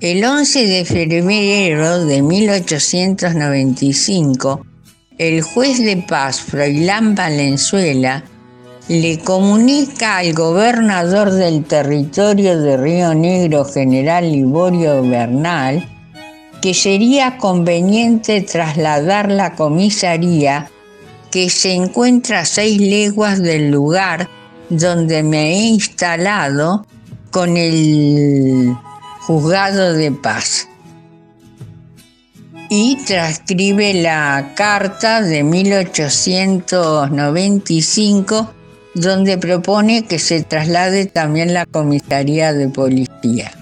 El 11 de febrero de 1895, el juez de paz Froilán Valenzuela le comunica al gobernador del territorio de Río Negro, general Liborio Bernal, que sería conveniente trasladar la comisaría que se encuentra a seis leguas del lugar donde me he instalado con el juzgado de paz. Y transcribe la carta de 1895 donde propone que se traslade también la comisaría de policía.